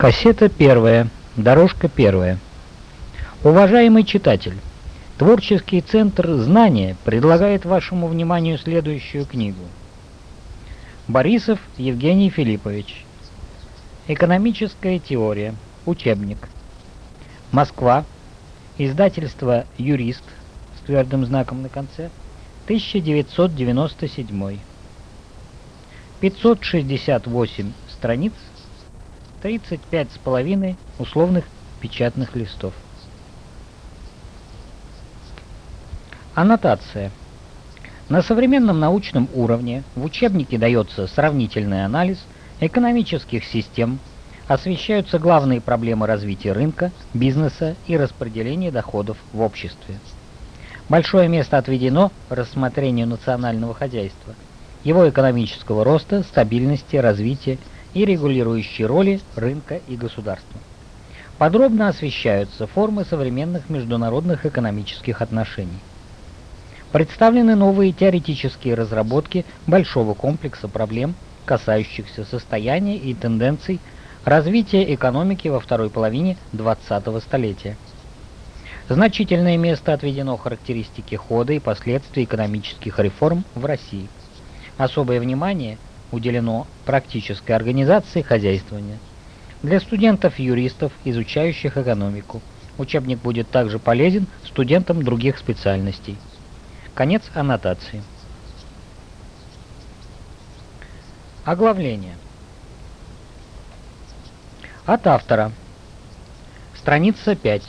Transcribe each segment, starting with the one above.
Кассета первая. Дорожка первая. Уважаемый читатель, Творческий центр знания предлагает вашему вниманию следующую книгу. Борисов Евгений Филиппович. Экономическая теория. Учебник. Москва. Издательство «Юрист» с твердым знаком на конце. 1997. 568 страниц 35 с половиной условных печатных листов. Аннотация. На современном научном уровне в учебнике дается сравнительный анализ экономических систем, освещаются главные проблемы развития рынка, бизнеса и распределения доходов в обществе. Большое место отведено рассмотрению национального хозяйства, его экономического роста, стабильности, развития и регулирующей роли рынка и государства. Подробно освещаются формы современных международных экономических отношений. Представлены новые теоретические разработки большого комплекса проблем, касающихся состояния и тенденций развития экономики во второй половине 20-го столетия. Значительное место отведено характеристике хода и последствий экономических реформ в России. Особое внимание – уделено практической организации хозяйствования. Для студентов-юристов, изучающих экономику, учебник будет также полезен студентам других специальностей. Конец аннотации. Оглавление. От автора. Страница 5.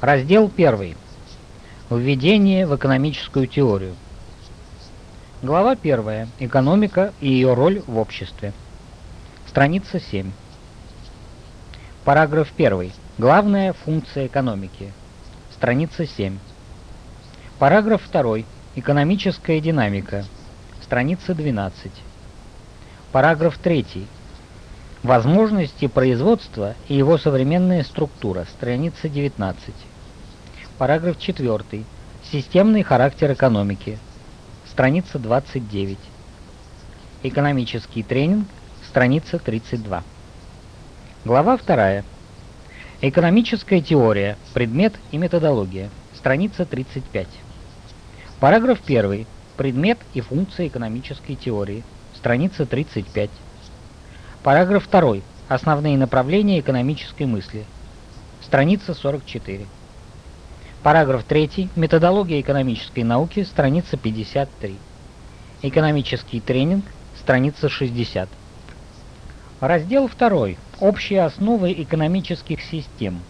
Раздел 1. Введение в экономическую теорию. Глава 1. Экономика и ее роль в обществе. Страница 7. Параграф 1. Главная функция экономики. Страница 7. Параграф 2. Экономическая динамика. Страница 12. Параграф 3. Возможности производства и его современная структура. Страница 19. Параграф 4. Системный характер экономики страница 29. Экономический тренинг, страница 32. Глава 2. Экономическая теория, предмет и методология, страница 35. Параграф 1. Предмет и функции экономической теории, страница 35. Параграф 2. Основные направления экономической мысли, страница 44. Параграф 3. Методология экономической науки, страница 53. Экономический тренинг, страница 60. Раздел 2. Общие основы экономических систем.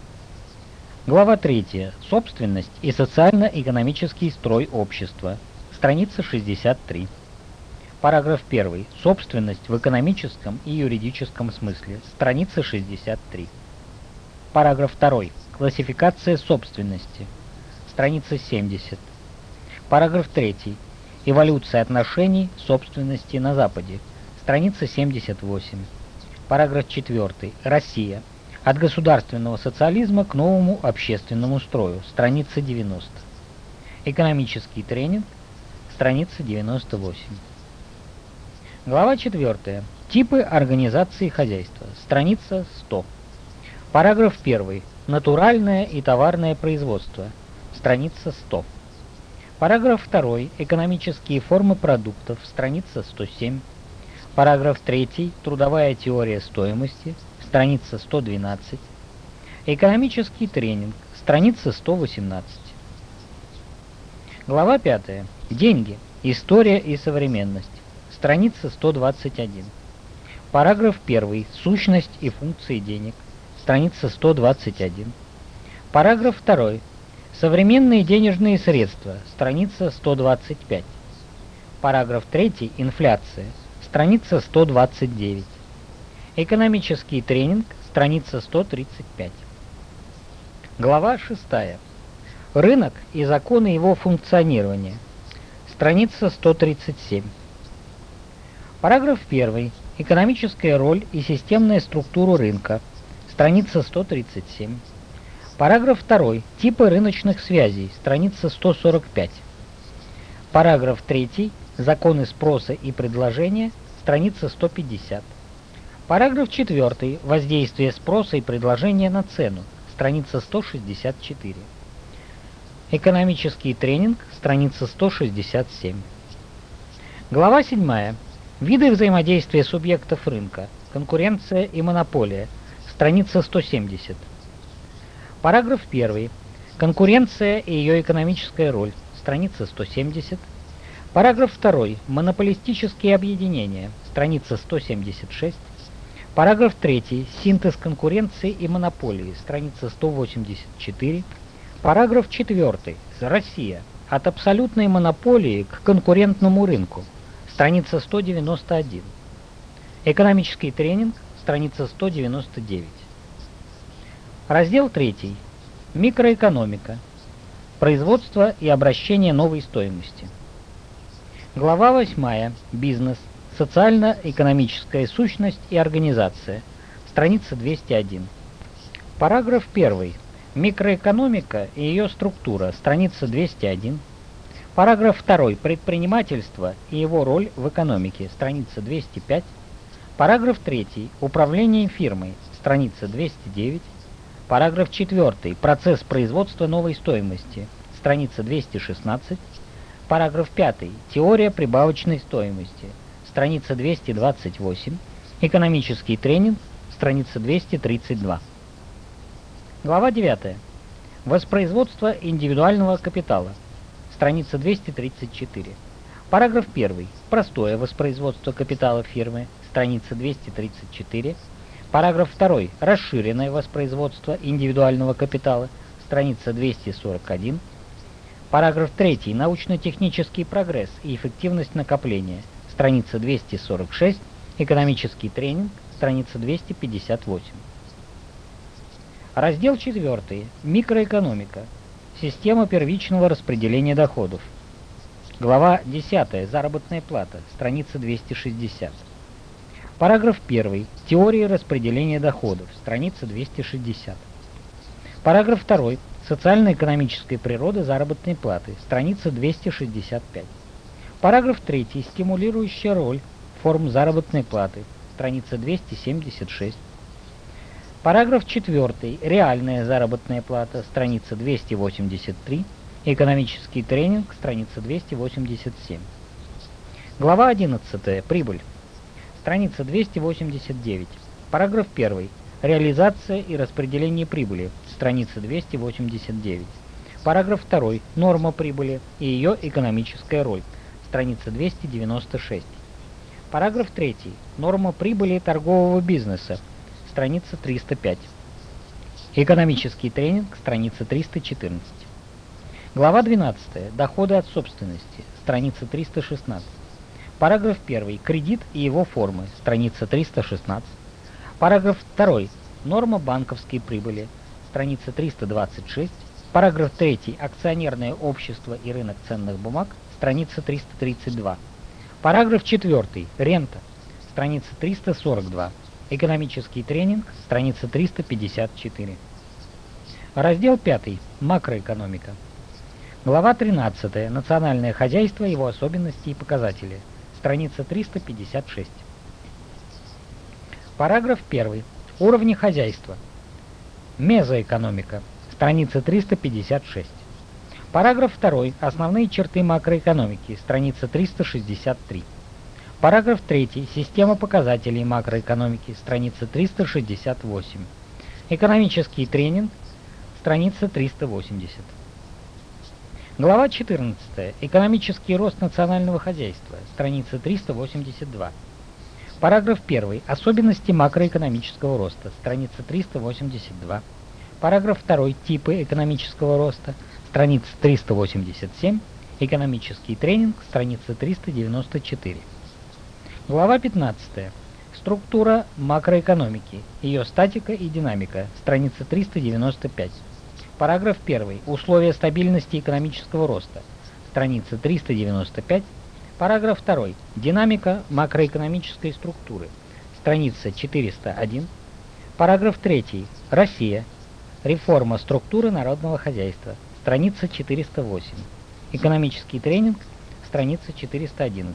Глава 3. Собственность и социально-экономический строй общества. Страница 63. Параграф 1. Собственность в экономическом и юридическом смысле. Страница 63. Параграф 2. Классификация собственности страница 70. Параграф 3. Эволюция отношений собственности на Западе, страница 78. Параграф 4. Россия. От государственного социализма к новому общественному строю, страница 90. Экономический тренинг, страница 98. Глава 4. Типы организации хозяйства, страница 100. Параграф 1. Натуральное и товарное производство, страница 100. Параграф 2. Экономические формы продуктов, страница 107. Параграф 3. Трудовая теория стоимости, страница 112. Экономический тренинг, страница 118. Глава 5. Деньги. История и современность. Страница 121. Параграф 1. Сущность и функции денег. Страница 121. Параграф 2. Современные денежные средства. Страница 125. Параграф 3. Инфляция. Страница 129. Экономический тренинг. Страница 135. Глава 6. Рынок и законы его функционирования. Страница 137. Параграф 1. Экономическая роль и системная структура рынка. Страница 137. Параграф 2. Типы рыночных связей. Страница 145. Параграф 3. Законы спроса и предложения. Страница 150. Параграф 4. Воздействие спроса и предложения на цену. Страница 164. Экономический тренинг. Страница 167. Глава 7. Виды взаимодействия субъектов рынка. Конкуренция и монополия. Страница 170. Параграф 1. Конкуренция и ее экономическая роль. Страница 170. Параграф 2. Монополистические объединения. Страница 176. Параграф 3. Синтез конкуренции и монополии. Страница 184. Параграф 4. Россия. От абсолютной монополии к конкурентному рынку. Страница 191. Экономический тренинг. Страница 199. Раздел 3. Микроэкономика. Производство и обращение новой стоимости. Глава 8. Бизнес. Социально-экономическая сущность и организация. Страница 201. Параграф 1. Микроэкономика и ее структура. Страница 201. Параграф 2. Предпринимательство и его роль в экономике. Страница 205. Параграф 3. Управление фирмой. Страница 209. Параграф 4. Процесс производства новой стоимости. Страница 216. Параграф 5. Теория прибавочной стоимости страница 228, экономический тренинг, страница 232. Глава 9. Воспроизводство индивидуального капитала, страница 234. Параграф 1. Простое воспроизводство капитала фирмы, страница 234. Параграф 2. Расширенное воспроизводство индивидуального капитала, страница 241. Параграф 3. Научно-технический прогресс и эффективность накопления, страница 246, экономический тренинг, страница 258. Раздел 4. Микроэкономика. Система первичного распределения доходов. Глава 10. Заработная плата. Страница 260. Параграф 1. Теория распределения доходов. Страница 260. Параграф 2. Социально-экономическая природа заработной платы. Страница 265. Параграф 3. Стимулирующая роль форм заработной платы. Страница 276. Параграф 4. Реальная заработная плата. Страница 283. Экономический тренинг. Страница 287. Глава 11. Прибыль. Страница 289. Параграф 1. Реализация и распределение прибыли. Страница 289. Параграф 2. Норма прибыли и ее экономическая роль страница 296. Параграф 3. Норма прибыли торгового бизнеса, страница 305. Экономический тренинг, страница 314. Глава 12. Доходы от собственности, страница 316. Параграф 1. Кредит и его формы, страница 316. Параграф 2. Норма банковской прибыли, страница 326. Параграф 3. Акционерное общество и рынок ценных бумаг, страница 332. Параграф 4. Рента, страница 342. Экономический тренинг, страница 354. Раздел 5. Макроэкономика. Глава 13. Национальное хозяйство, его особенности и показатели. Страница 356. Параграф 1. Уровни хозяйства. Мезоэкономика. Страница 356. Параграф 2. Основные черты макроэкономики. Страница 363. Параграф 3. Система показателей макроэкономики. Страница 368. Экономический тренинг. Страница 380. Глава 14. Экономический рост национального хозяйства. Страница 382. Параграф 1. Особенности макроэкономического роста. Страница 382. Параграф 2. Типы экономического роста страница 387, экономический тренинг, страница 394. Глава 15. Структура макроэкономики, ее статика и динамика, страница 395. Параграф 1. Условия стабильности экономического роста, страница 395. Параграф 2. Динамика макроэкономической структуры, страница 401. Параграф 3. Россия. Реформа структуры народного хозяйства, страница 408. Экономический тренинг, страница 411.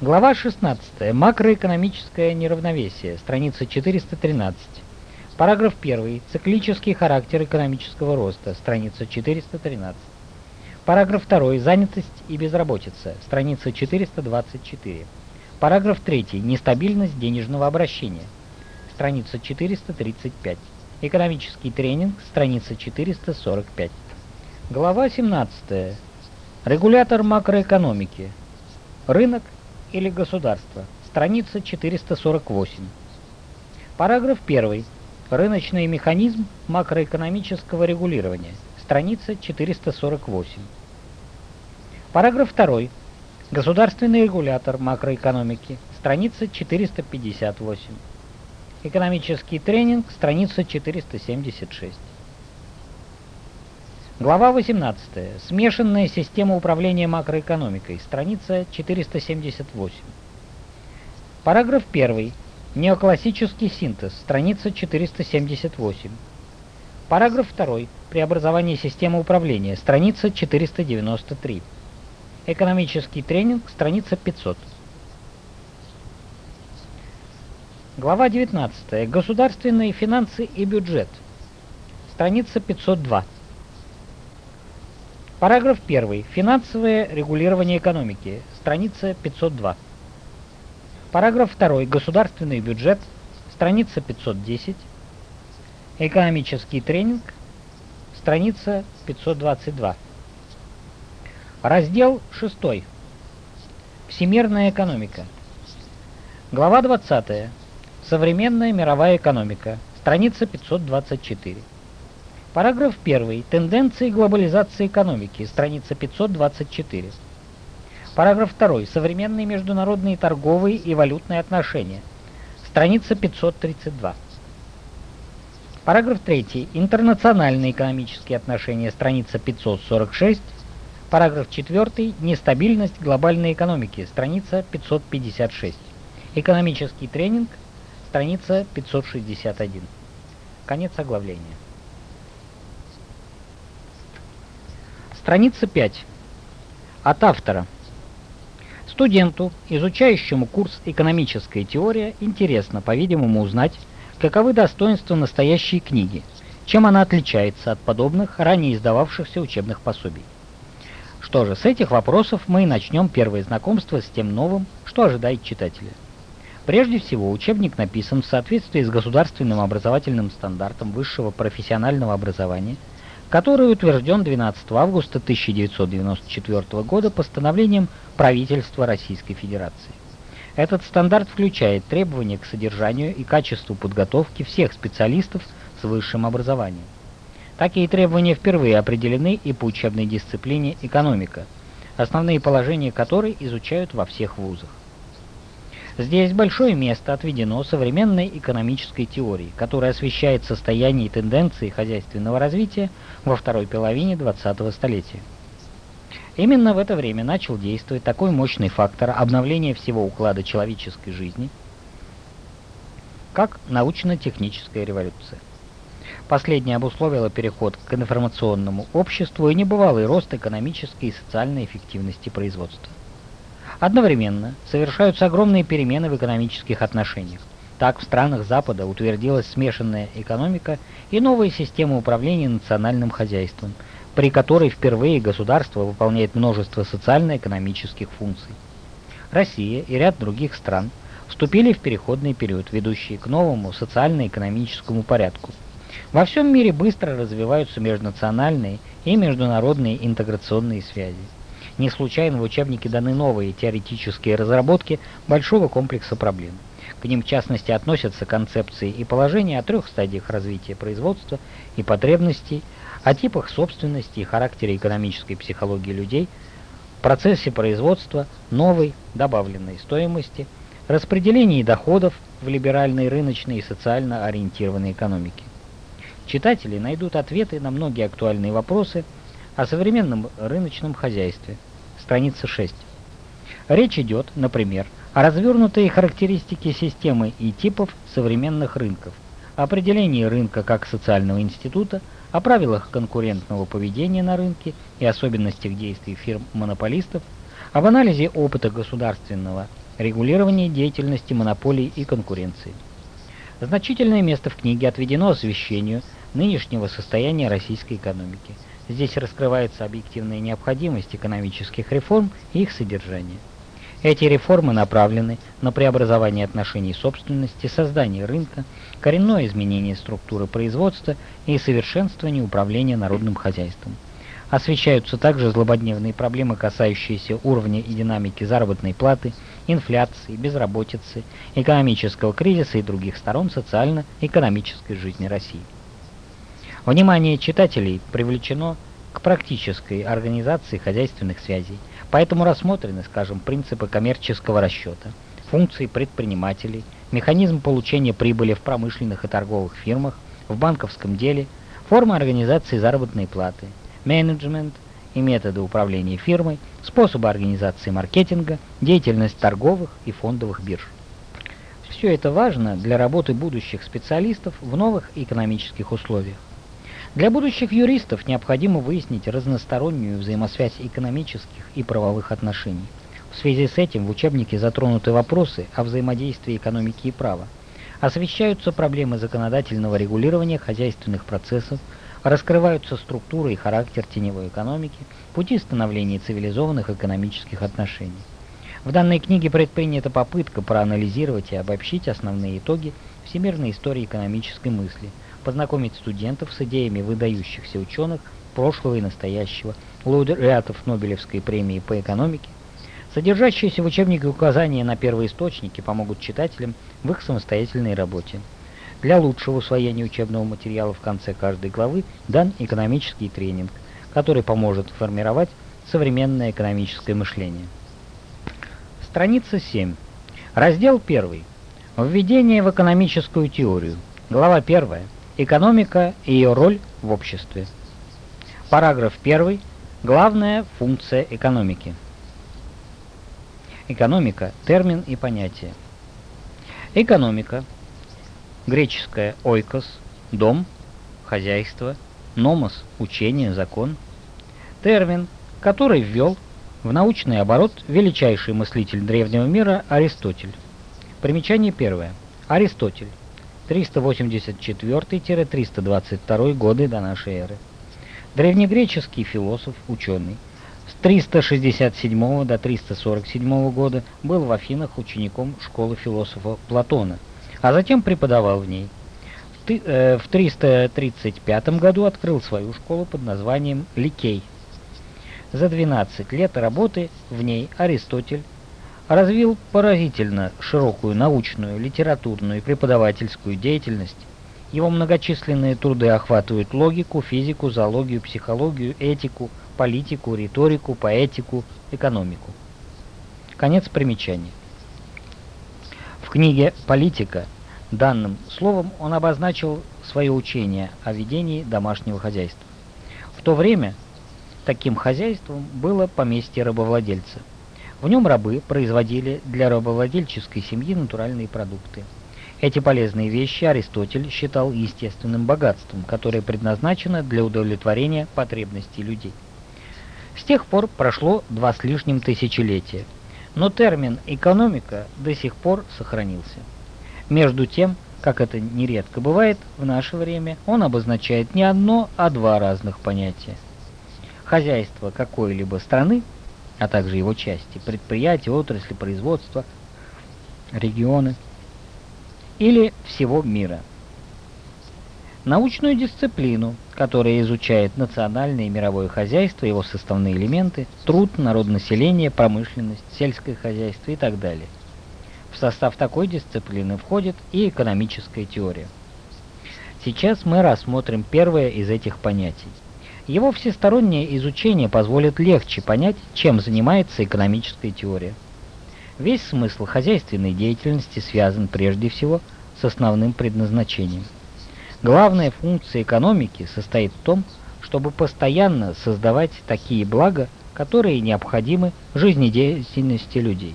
Глава 16. Макроэкономическое неравновесие. Страница 413. Параграф 1. Циклический характер экономического роста. Страница 413. Параграф 2. Занятость и безработица. Страница 424. Параграф 3. Нестабильность денежного обращения. Страница 435. Экономический тренинг. Страница 445. Глава 17. Регулятор макроэкономики. Рынок или государство. Страница 448. Параграф 1. Рыночный механизм макроэкономического регулирования. Страница 448. Параграф 2. Государственный регулятор макроэкономики. Страница 458. Экономический тренинг. Страница 476. Глава 18. Смешанная система управления макроэкономикой. Страница 478. Параграф 1. Неоклассический синтез. Страница 478. Параграф 2. Преобразование системы управления. Страница 493. Экономический тренинг. Страница 500. Глава 19. Государственные финансы и бюджет. Страница 502. Параграф 1. Финансовое регулирование экономики. Страница 502. Параграф 2. Государственный бюджет. Страница 510. Экономический тренинг. Страница 522. Раздел 6. Всемирная экономика. Глава 20. Современная мировая экономика. Страница 524. Параграф 1. Тенденции глобализации экономики. Страница 524. Параграф 2. Современные международные торговые и валютные отношения. Страница 532. Параграф 3. Интернациональные экономические отношения. Страница 546. Параграф 4. Нестабильность глобальной экономики. Страница 556. Экономический тренинг. Страница 561. Конец оглавления. Страница 5. От автора. Студенту, изучающему курс «Экономическая теория», интересно, по-видимому, узнать, каковы достоинства настоящей книги, чем она отличается от подобных, ранее издававшихся учебных пособий. Что же, с этих вопросов мы и начнем первое знакомство с тем новым, что ожидает читателя. Прежде всего, учебник написан в соответствии с государственным образовательным стандартом высшего профессионального образования – который утвержден 12 августа 1994 года постановлением правительства Российской Федерации. Этот стандарт включает требования к содержанию и качеству подготовки всех специалистов с высшим образованием. Такие требования впервые определены и по учебной дисциплине экономика, основные положения которой изучают во всех вузах. Здесь большое место отведено современной экономической теории, которая освещает состояние и тенденции хозяйственного развития во второй половине 20-го столетия. Именно в это время начал действовать такой мощный фактор обновления всего уклада человеческой жизни, как научно-техническая революция. Последняя обусловила переход к информационному обществу и небывалый рост экономической и социальной эффективности производства. Одновременно совершаются огромные перемены в экономических отношениях. Так в странах Запада утвердилась смешанная экономика и новая система управления национальным хозяйством, при которой впервые государство выполняет множество социально-экономических функций. Россия и ряд других стран вступили в переходный период, ведущий к новому социально-экономическому порядку. Во всем мире быстро развиваются межнациональные и международные интеграционные связи. Не случайно в учебнике даны новые теоретические разработки большого комплекса проблем. К ним в частности относятся концепции и положения о трех стадиях развития производства и потребностей, о типах собственности и характере экономической психологии людей, процессе производства новой добавленной стоимости, распределении доходов в либеральной рыночной и социально ориентированной экономике. Читатели найдут ответы на многие актуальные вопросы о современном рыночном хозяйстве. Страница 6. Речь идет, например, о развернутой характеристике системы и типов современных рынков, определении рынка как социального института, о правилах конкурентного поведения на рынке и особенностях действий фирм-монополистов, об анализе опыта государственного Регулирование деятельности монополий и конкуренции. Значительное место в книге отведено освещению нынешнего состояния российской экономики. Здесь раскрывается объективная необходимость экономических реформ и их содержание. Эти реформы направлены на преобразование отношений собственности, создание рынка, коренное изменение структуры производства и совершенствование управления народным хозяйством. Освещаются также злободневные проблемы, касающиеся уровня и динамики заработной платы, инфляции, безработицы, экономического кризиса и других сторон социально-экономической жизни России. Внимание читателей привлечено к практической организации хозяйственных связей, поэтому рассмотрены, скажем, принципы коммерческого расчета, функции предпринимателей, механизм получения прибыли в промышленных и торговых фирмах, в банковском деле, формы организации заработной платы, менеджмент и методы управления фирмой, способы организации маркетинга, деятельность торговых и фондовых бирж. Все это важно для работы будущих специалистов в новых экономических условиях. Для будущих юристов необходимо выяснить разностороннюю взаимосвязь экономических и правовых отношений. В связи с этим в учебнике затронуты вопросы о взаимодействии экономики и права. Освещаются проблемы законодательного регулирования хозяйственных процессов, раскрываются структура и характер теневой экономики, пути становления цивилизованных экономических отношений. В данной книге предпринята попытка проанализировать и обобщить основные итоги всемирной истории экономической мысли – познакомить студентов с идеями выдающихся ученых прошлого и настоящего, лауреатов Нобелевской премии по экономике. Содержащиеся в учебнике указания на первоисточники помогут читателям в их самостоятельной работе. Для лучшего усвоения учебного материала в конце каждой главы дан экономический тренинг, который поможет формировать современное экономическое мышление. Страница 7. Раздел 1. Введение в экономическую теорию. Глава 1. Экономика и ее роль в обществе. Параграф 1. Главная функция экономики. Экономика – термин и понятие. Экономика, греческое «ойкос» – дом, хозяйство, номос – учение, закон. Термин, который ввел в научный оборот величайший мыслитель древнего мира Аристотель. Примечание первое. Аристотель 384-322 годы до нашей эры. Древнегреческий философ, ученый. С 367 до 347 года был в Афинах учеником школы философа Платона, а затем преподавал в ней. В 335 э, году открыл свою школу под названием Ликей. За 12 лет работы в ней Аристотель развил поразительно широкую научную, литературную и преподавательскую деятельность. Его многочисленные труды охватывают логику, физику, зоологию, психологию, этику, политику, риторику, поэтику, экономику. Конец примечания. В книге «Политика» данным словом он обозначил свое учение о ведении домашнего хозяйства. В то время таким хозяйством было поместье рабовладельца – в нем рабы производили для рабовладельческой семьи натуральные продукты. Эти полезные вещи Аристотель считал естественным богатством, которое предназначено для удовлетворения потребностей людей. С тех пор прошло два с лишним тысячелетия, но термин «экономика» до сих пор сохранился. Между тем, как это нередко бывает в наше время, он обозначает не одно, а два разных понятия. Хозяйство какой-либо страны а также его части, предприятия, отрасли, производства, регионы или всего мира. Научную дисциплину, которая изучает национальное и мировое хозяйство, его составные элементы, труд, народонаселение, промышленность, сельское хозяйство и так далее. В состав такой дисциплины входит и экономическая теория. Сейчас мы рассмотрим первое из этих понятий его всестороннее изучение позволит легче понять, чем занимается экономическая теория. Весь смысл хозяйственной деятельности связан прежде всего с основным предназначением. Главная функция экономики состоит в том, чтобы постоянно создавать такие блага, которые необходимы жизнедеятельности людей.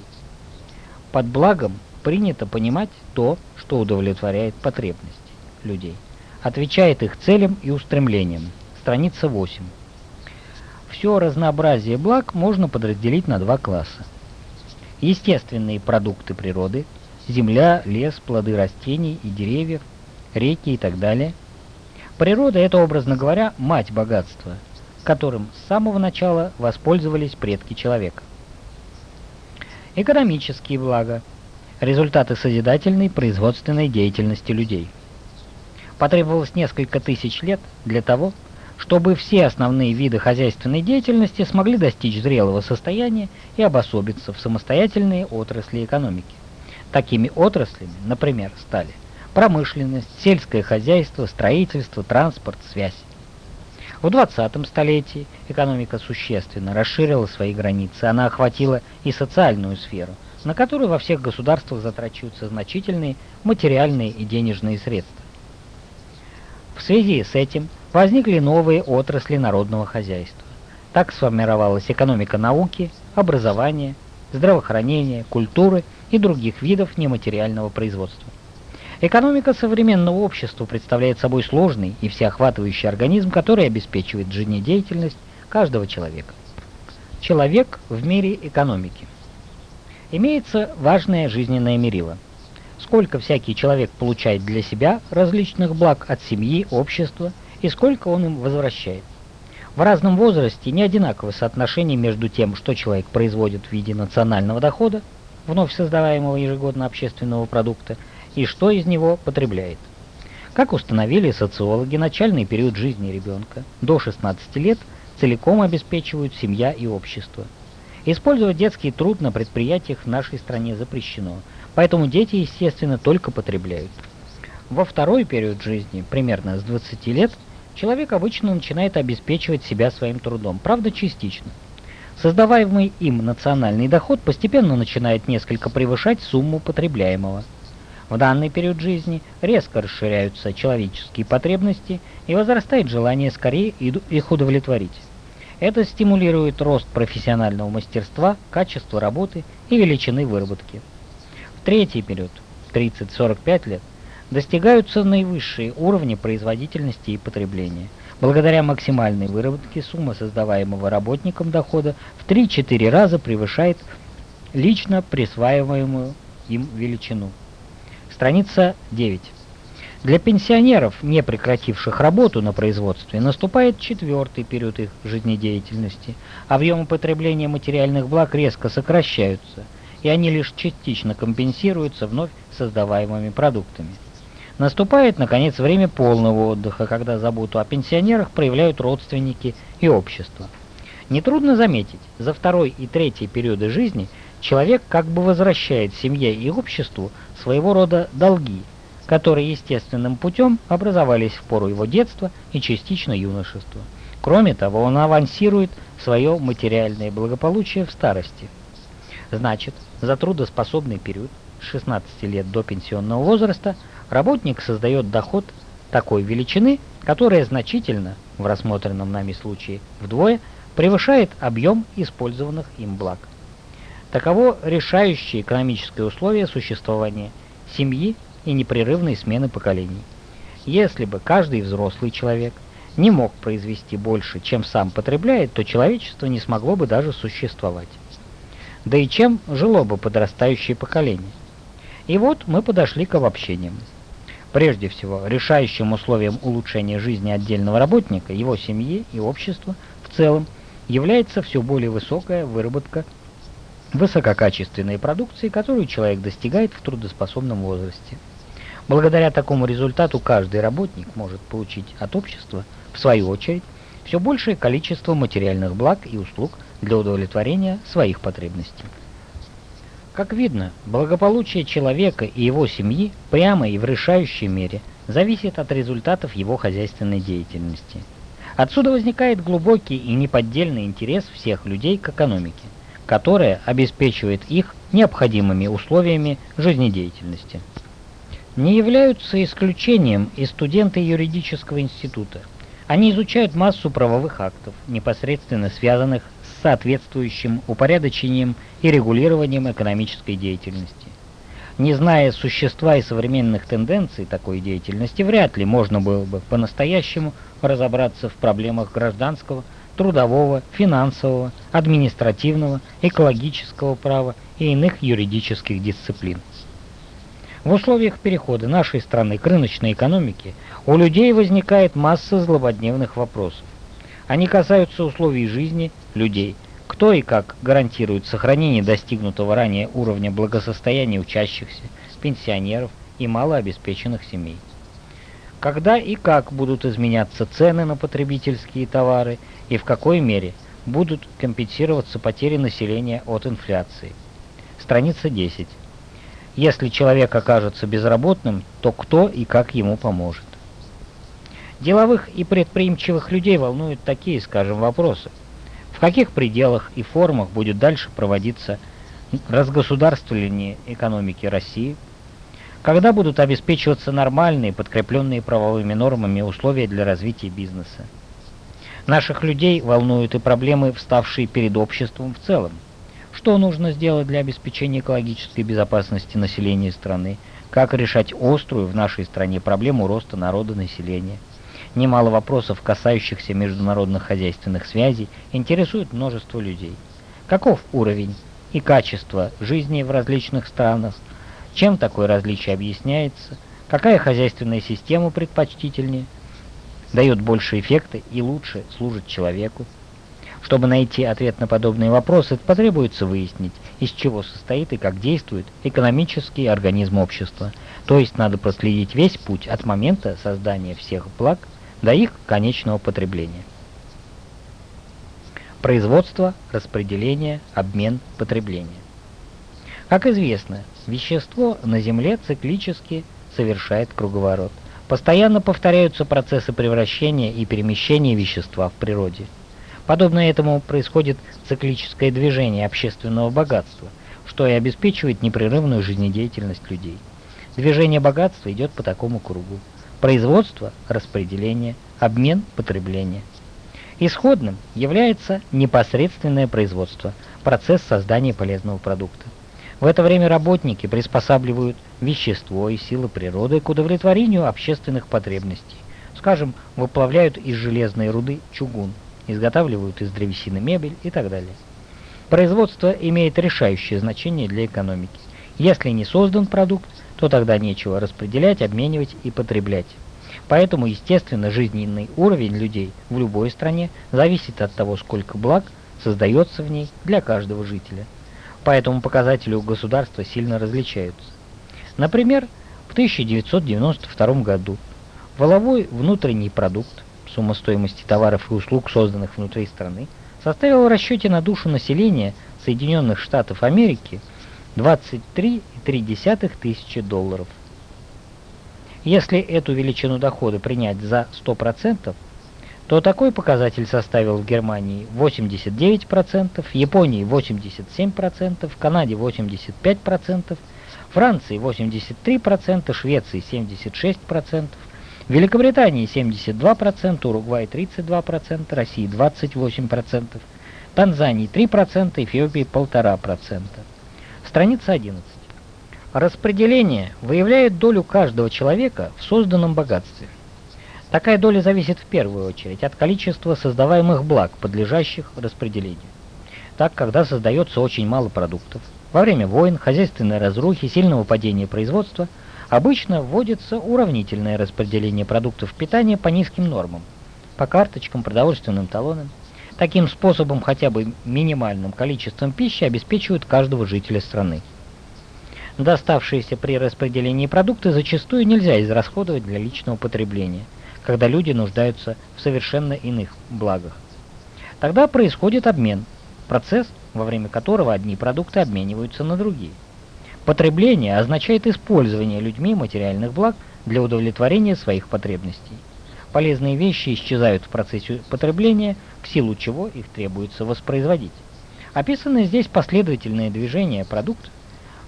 Под благом принято понимать то, что удовлетворяет потребности людей, отвечает их целям и устремлениям, страница 8. Все разнообразие благ можно подразделить на два класса. естественные продукты природы, земля, лес, плоды растений и деревьев, реки и так далее. Природа – это, образно говоря, мать богатства, которым с самого начала воспользовались предки человека. Экономические блага – результаты созидательной производственной деятельности людей. Потребовалось несколько тысяч лет для того, чтобы все основные виды хозяйственной деятельности смогли достичь зрелого состояния и обособиться в самостоятельные отрасли экономики. Такими отраслями, например, стали промышленность, сельское хозяйство, строительство, транспорт, связь. В 20 столетии экономика существенно расширила свои границы, она охватила и социальную сферу, на которую во всех государствах затрачиваются значительные материальные и денежные средства. В связи с этим возникли новые отрасли народного хозяйства. Так сформировалась экономика науки, образования, здравоохранения, культуры и других видов нематериального производства. Экономика современного общества представляет собой сложный и всеохватывающий организм, который обеспечивает жизнедеятельность каждого человека. Человек в мире экономики. Имеется важное жизненное мерило. Сколько всякий человек получает для себя различных благ от семьи, общества и сколько он им возвращает. В разном возрасте не одинаково соотношение между тем, что человек производит в виде национального дохода, вновь создаваемого ежегодно общественного продукта, и что из него потребляет. Как установили социологи, начальный период жизни ребенка до 16 лет целиком обеспечивают семья и общество. Использовать детский труд на предприятиях в нашей стране запрещено, поэтому дети, естественно, только потребляют. Во второй период жизни, примерно с 20 лет, человек обычно начинает обеспечивать себя своим трудом, правда частично. Создаваемый им национальный доход постепенно начинает несколько превышать сумму потребляемого – в данный период жизни резко расширяются человеческие потребности и возрастает желание скорее их удовлетворить. Это стимулирует рост профессионального мастерства, качества работы и величины выработки. В третий период, 30-45 лет, достигаются наивысшие уровни производительности и потребления. Благодаря максимальной выработке сумма создаваемого работником дохода в 3-4 раза превышает лично присваиваемую им величину. Страница 9. Для пенсионеров, не прекративших работу на производстве, наступает четвертый период их жизнедеятельности. Объемы потребления материальных благ резко сокращаются, и они лишь частично компенсируются вновь создаваемыми продуктами. Наступает, наконец, время полного отдыха, когда заботу о пенсионерах проявляют родственники и общество. Нетрудно заметить, за второй и третий периоды жизни человек как бы возвращает семье и обществу своего рода долги, которые естественным путем образовались в пору его детства и частично юношества. Кроме того, он авансирует свое материальное благополучие в старости. Значит, за трудоспособный период с 16 лет до пенсионного возраста работник создает доход такой величины, которая значительно, в рассмотренном нами случае вдвое, превышает объем использованных им благ. Таково решающее экономическое условие существования семьи и непрерывной смены поколений. Если бы каждый взрослый человек не мог произвести больше, чем сам потребляет, то человечество не смогло бы даже существовать. Да и чем жило бы подрастающее поколение? И вот мы подошли к обобщениям. Прежде всего, решающим условием улучшения жизни отдельного работника, его семьи и общества в целом является все более высокая выработка высококачественной продукции, которую человек достигает в трудоспособном возрасте. Благодаря такому результату каждый работник может получить от общества, в свою очередь, все большее количество материальных благ и услуг для удовлетворения своих потребностей. Как видно, благополучие человека и его семьи прямо и в решающей мере зависит от результатов его хозяйственной деятельности. Отсюда возникает глубокий и неподдельный интерес всех людей к экономике которая обеспечивает их необходимыми условиями жизнедеятельности. Не являются исключением и студенты юридического института. Они изучают массу правовых актов, непосредственно связанных с соответствующим упорядочением и регулированием экономической деятельности. Не зная существа и современных тенденций такой деятельности, вряд ли можно было бы по-настоящему разобраться в проблемах гражданского, трудового, финансового, административного, экологического права и иных юридических дисциплин. В условиях перехода нашей страны к рыночной экономике у людей возникает масса злободневных вопросов. Они касаются условий жизни людей, кто и как гарантирует сохранение достигнутого ранее уровня благосостояния учащихся, пенсионеров и малообеспеченных семей. Когда и как будут изменяться цены на потребительские товары и в какой мере будут компенсироваться потери населения от инфляции. Страница 10. Если человек окажется безработным, то кто и как ему поможет? Деловых и предприимчивых людей волнуют такие, скажем, вопросы. В каких пределах и формах будет дальше проводиться разгосударствование экономики России? Когда будут обеспечиваться нормальные, подкрепленные правовыми нормами условия для развития бизнеса? Наших людей волнуют и проблемы, вставшие перед обществом в целом. Что нужно сделать для обеспечения экологической безопасности населения страны? Как решать острую в нашей стране проблему роста народа населения? Немало вопросов, касающихся международных хозяйственных связей, интересует множество людей. Каков уровень и качество жизни в различных странах? Чем такое различие объясняется? Какая хозяйственная система предпочтительнее? дает больше эффекта и лучше служит человеку. Чтобы найти ответ на подобные вопросы, потребуется выяснить, из чего состоит и как действует экономический организм общества. То есть надо проследить весь путь от момента создания всех благ до их конечного потребления. Производство, распределение, обмен, потребление. Как известно, вещество на Земле циклически совершает круговорот – Постоянно повторяются процессы превращения и перемещения вещества в природе. Подобно этому происходит циклическое движение общественного богатства, что и обеспечивает непрерывную жизнедеятельность людей. Движение богатства идет по такому кругу. Производство, распределение, обмен, потребление. Исходным является непосредственное производство, процесс создания полезного продукта. В это время работники приспосабливают вещество и силы природы к удовлетворению общественных потребностей. Скажем, выплавляют из железной руды чугун, изготавливают из древесины мебель и так далее. Производство имеет решающее значение для экономики. Если не создан продукт, то тогда нечего распределять, обменивать и потреблять. Поэтому, естественно, жизненный уровень людей в любой стране зависит от того, сколько благ создается в ней для каждого жителя – по этому показателю государства сильно различаются. Например, в 1992 году воловой внутренний продукт, сумма стоимости товаров и услуг, созданных внутри страны, составил в расчете на душу населения Соединенных Штатов Америки 23,3 тысячи долларов. Если эту величину дохода принять за 100%, то такой показатель составил в Германии 89%, Японии 87%, Канаде 85%, Франции 83%, Швеции 76%, Великобритании 72%, Уругвай 32%, России 28%, Танзании 3%, Эфиопии 1,5%. Страница 11. Распределение выявляет долю каждого человека в созданном богатстве. Такая доля зависит в первую очередь от количества создаваемых благ, подлежащих распределению. Так, когда создается очень мало продуктов, во время войн, хозяйственной разрухи, сильного падения производства, обычно вводится уравнительное распределение продуктов питания по низким нормам, по карточкам, продовольственным талонам. Таким способом хотя бы минимальным количеством пищи обеспечивают каждого жителя страны. Доставшиеся при распределении продукты зачастую нельзя израсходовать для личного потребления – когда люди нуждаются в совершенно иных благах. Тогда происходит обмен, процесс, во время которого одни продукты обмениваются на другие. Потребление означает использование людьми материальных благ для удовлетворения своих потребностей. Полезные вещи исчезают в процессе потребления, в силу чего их требуется воспроизводить. Описанное здесь последовательное движение продуктов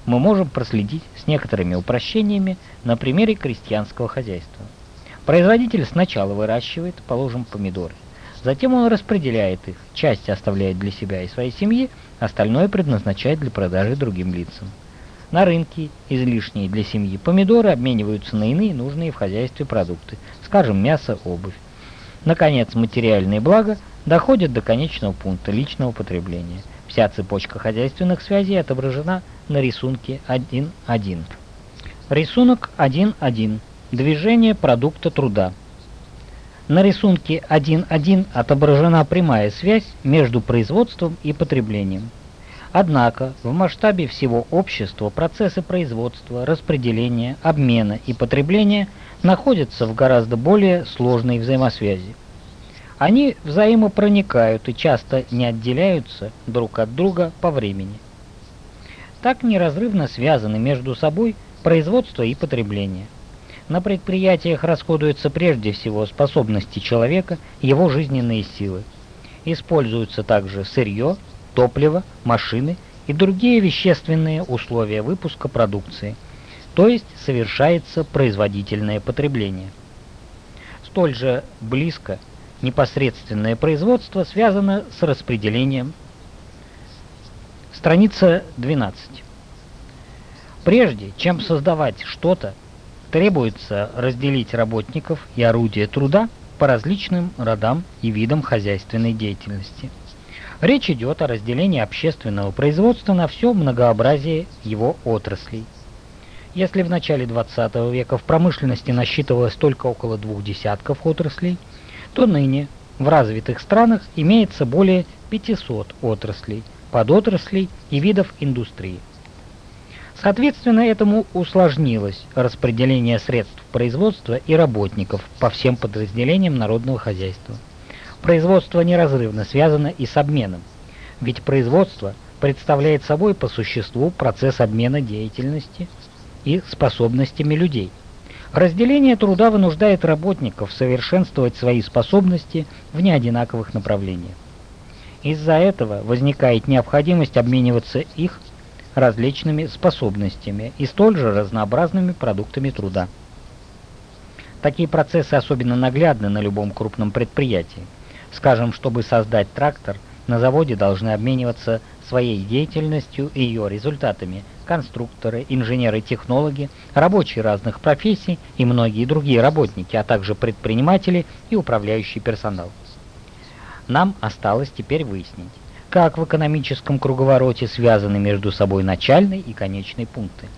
мы можем проследить с некоторыми упрощениями на примере крестьянского хозяйства. Производитель сначала выращивает, положим, помидоры. Затем он распределяет их, часть оставляет для себя и своей семьи, остальное предназначает для продажи другим лицам. На рынке излишние для семьи помидоры обмениваются на иные нужные в хозяйстве продукты, скажем, мясо, обувь. Наконец, материальные блага доходят до конечного пункта личного потребления. Вся цепочка хозяйственных связей отображена на рисунке 1.1. Рисунок 1.1. Движение продукта труда. На рисунке 1.1 отображена прямая связь между производством и потреблением. Однако в масштабе всего общества процессы производства, распределения, обмена и потребления находятся в гораздо более сложной взаимосвязи. Они взаимопроникают и часто не отделяются друг от друга по времени. Так неразрывно связаны между собой производство и потребление. На предприятиях расходуются прежде всего способности человека, его жизненные силы. Используются также сырье, топливо, машины и другие вещественные условия выпуска продукции, то есть совершается производительное потребление. Столь же близко непосредственное производство связано с распределением. Страница 12. Прежде чем создавать что-то, требуется разделить работников и орудия труда по различным родам и видам хозяйственной деятельности. Речь идет о разделении общественного производства на все многообразие его отраслей. Если в начале 20 века в промышленности насчитывалось только около двух десятков отраслей, то ныне в развитых странах имеется более 500 отраслей, подотраслей и видов индустрии. Соответственно, этому усложнилось распределение средств производства и работников по всем подразделениям народного хозяйства. Производство неразрывно связано и с обменом, ведь производство представляет собой по существу процесс обмена деятельности и способностями людей. Разделение труда вынуждает работников совершенствовать свои способности в неодинаковых направлениях. Из-за этого возникает необходимость обмениваться их различными способностями и столь же разнообразными продуктами труда. Такие процессы особенно наглядны на любом крупном предприятии. Скажем, чтобы создать трактор, на заводе должны обмениваться своей деятельностью и ее результатами конструкторы, инженеры-технологи, рабочие разных профессий и многие другие работники, а также предприниматели и управляющий персонал. Нам осталось теперь выяснить, как в экономическом круговороте связаны между собой начальный и конечный пункты.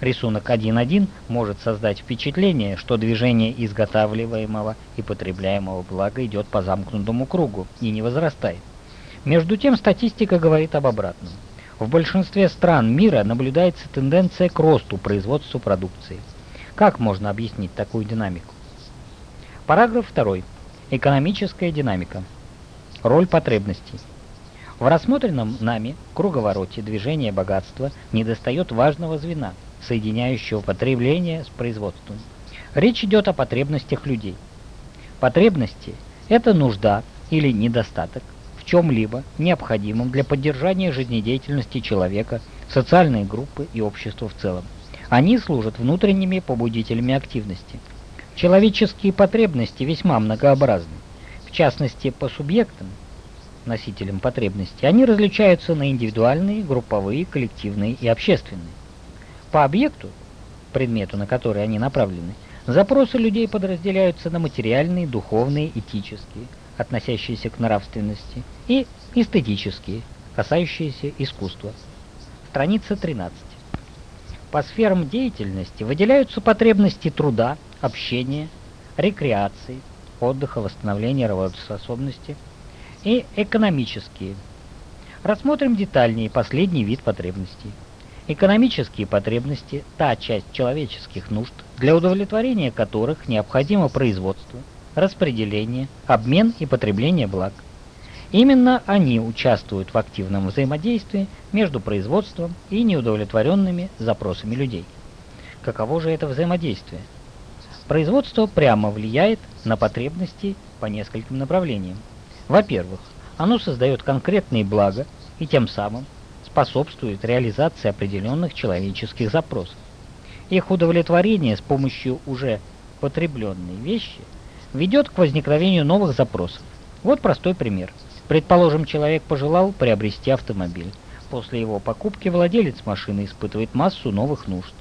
Рисунок 1.1 может создать впечатление, что движение изготавливаемого и потребляемого блага идет по замкнутому кругу и не возрастает. Между тем статистика говорит об обратном. В большинстве стран мира наблюдается тенденция к росту производства продукции. Как можно объяснить такую динамику? Параграф 2. Экономическая динамика. Роль потребностей. В рассмотренном нами круговороте движения богатства недостает важного звена – соединяющего потребление с производством. Речь идет о потребностях людей. Потребности – это нужда или недостаток в чем-либо необходимом для поддержания жизнедеятельности человека, социальной группы и общества в целом. Они служат внутренними побудителями активности. Человеческие потребности весьма многообразны. В частности, по субъектам, носителям потребностей, они различаются на индивидуальные, групповые, коллективные и общественные. По объекту, предмету, на который они направлены, запросы людей подразделяются на материальные, духовные, этические, относящиеся к нравственности, и эстетические, касающиеся искусства. Страница 13. По сферам деятельности выделяются потребности труда, общения, рекреации, отдыха, восстановления работоспособности и экономические. Рассмотрим детальнее последний вид потребностей. Экономические потребности – та часть человеческих нужд, для удовлетворения которых необходимо производство, распределение, обмен и потребление благ. Именно они участвуют в активном взаимодействии между производством и неудовлетворенными запросами людей. Каково же это взаимодействие? Производство прямо влияет на потребности по нескольким направлениям. Во-первых, оно создает конкретные блага и тем самым способствует реализации определенных человеческих запросов. Их удовлетворение с помощью уже потребленной вещи ведет к возникновению новых запросов. Вот простой пример. Предположим, человек пожелал приобрести автомобиль. После его покупки владелец машины испытывает массу новых нужд.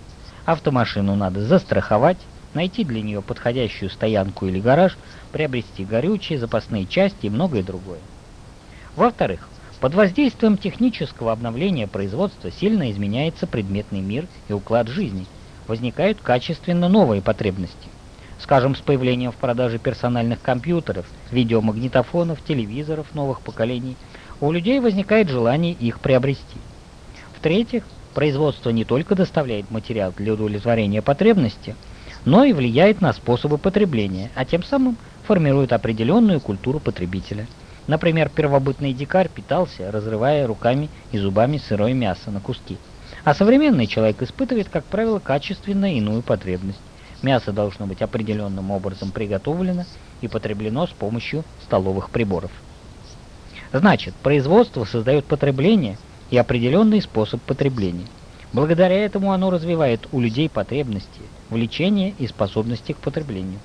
Автомашину надо застраховать, найти для нее подходящую стоянку или гараж, приобрести горючие, запасные части и многое другое. Во-вторых, под воздействием технического обновления производства сильно изменяется предметный мир и уклад жизни. Возникают качественно новые потребности. Скажем, с появлением в продаже персональных компьютеров, видеомагнитофонов, телевизоров новых поколений, у людей возникает желание их приобрести. В-третьих, производство не только доставляет материал для удовлетворения потребности, но и влияет на способы потребления, а тем самым формирует определенную культуру потребителя. Например, первобытный дикарь питался, разрывая руками и зубами сырое мясо на куски. А современный человек испытывает, как правило, качественно иную потребность. Мясо должно быть определенным образом приготовлено и потреблено с помощью столовых приборов. Значит, производство создает потребление и определенный способ потребления. Благодаря этому оно развивает у людей потребности, влечение и способности к потреблению.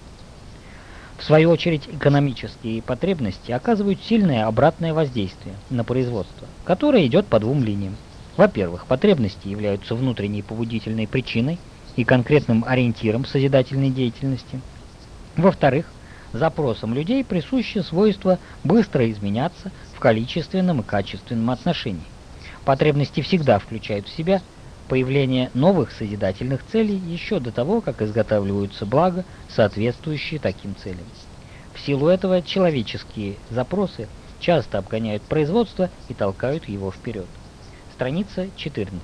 В свою очередь, экономические потребности оказывают сильное обратное воздействие на производство, которое идет по двум линиям. Во-первых, потребности являются внутренней побудительной причиной и конкретным ориентиром созидательной деятельности. Во-вторых, запросам людей присуще свойство быстро изменяться в количественном и качественном отношении. Потребности всегда включают в себя появление новых созидательных целей еще до того, как изготавливаются блага, соответствующие таким целям. В силу этого человеческие запросы часто обгоняют производство и толкают его вперед. Страница 14.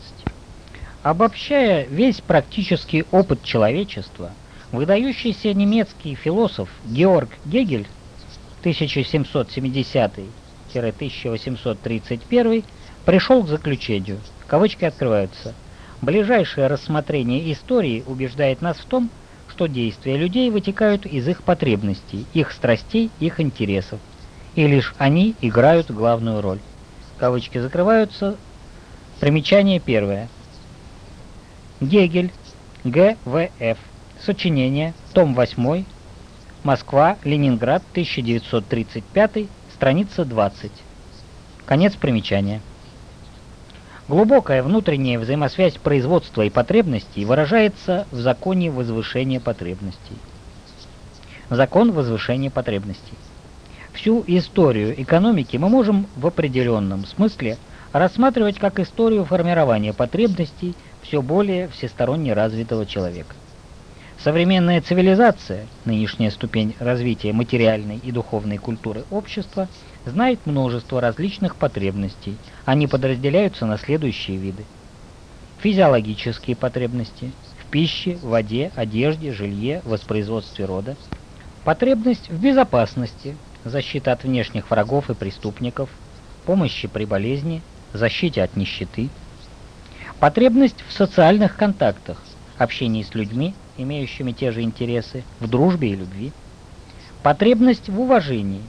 Обобщая весь практический опыт человечества, выдающийся немецкий философ Георг Гегель 1770-1831 пришел к заключению, кавычки открываются, Ближайшее рассмотрение истории убеждает нас в том, что действия людей вытекают из их потребностей, их страстей, их интересов, и лишь они играют главную роль. Кавычки закрываются. Примечание первое. Гегель, Г.В.Ф. Сочинение, том 8, Москва, Ленинград, 1935, страница 20. Конец примечания. Глубокая внутренняя взаимосвязь производства и потребностей выражается в законе возвышения потребностей. Закон возвышения потребностей. Всю историю экономики мы можем в определенном смысле рассматривать как историю формирования потребностей все более всесторонне развитого человека. Современная цивилизация, нынешняя ступень развития материальной и духовной культуры общества – знает множество различных потребностей. Они подразделяются на следующие виды. Физиологические потребности в пище, воде, одежде, жилье, воспроизводстве рода. Потребность в безопасности, защита от внешних врагов и преступников, помощи при болезни, защите от нищеты. Потребность в социальных контактах, общении с людьми, имеющими те же интересы, в дружбе и любви. Потребность в уважении,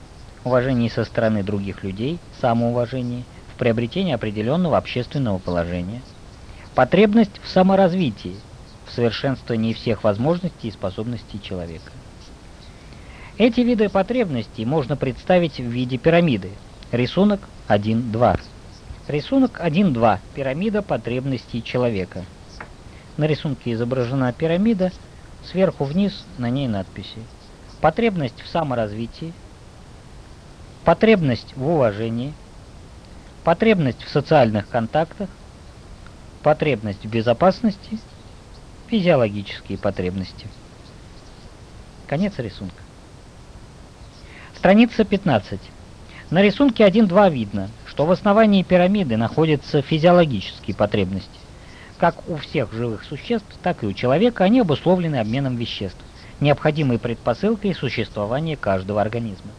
уважении со стороны других людей, самоуважении, в приобретении определенного общественного положения, потребность в саморазвитии, в совершенствовании всех возможностей и способностей человека. Эти виды потребностей можно представить в виде пирамиды. Рисунок 1.2. Рисунок 1.2. Пирамида потребностей человека. На рисунке изображена пирамида, сверху вниз на ней надписи. Потребность в саморазвитии, потребность в уважении, потребность в социальных контактах, потребность в безопасности, физиологические потребности. Конец рисунка. Страница 15. На рисунке 1.2 видно, что в основании пирамиды находятся физиологические потребности. Как у всех живых существ, так и у человека они обусловлены обменом веществ, необходимой предпосылкой существования каждого организма.